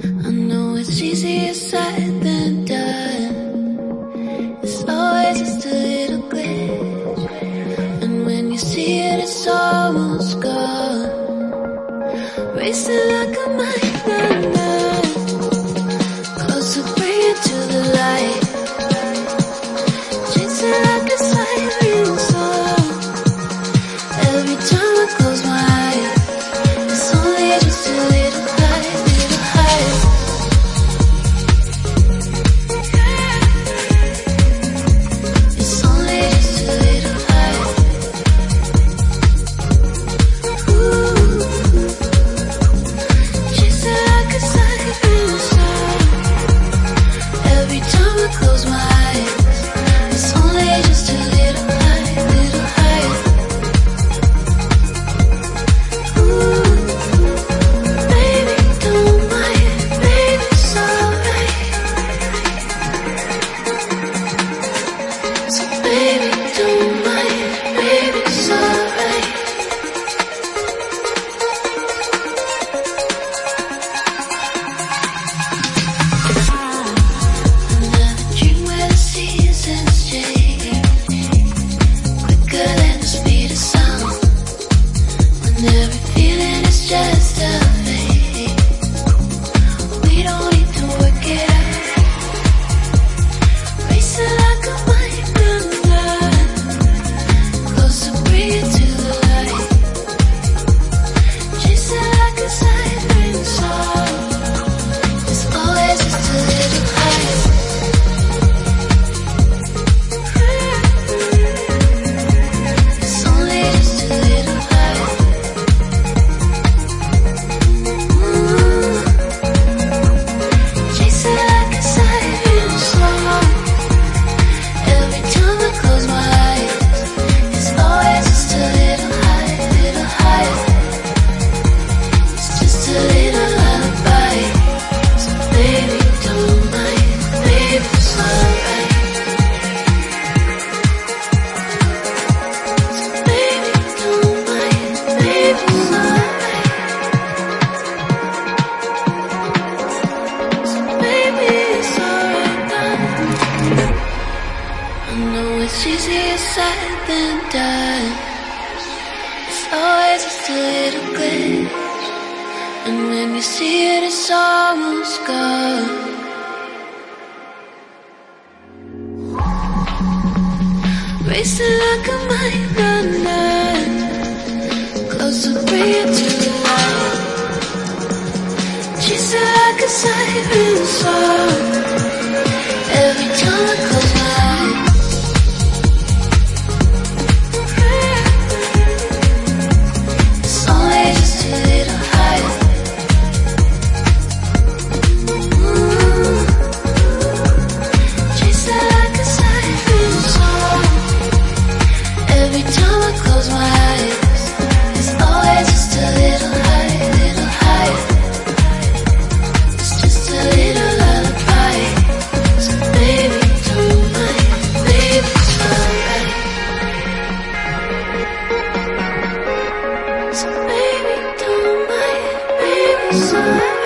I know it's easier said than done. It's always just a little glitch. And when you see it, it's almost gone. Racing like a mind just a It's easier said than done. It's always just a little glitch, and when you see it, it's almost gone. Racing like a mind undone, close to bring to life. She's like a siren song. Thank you.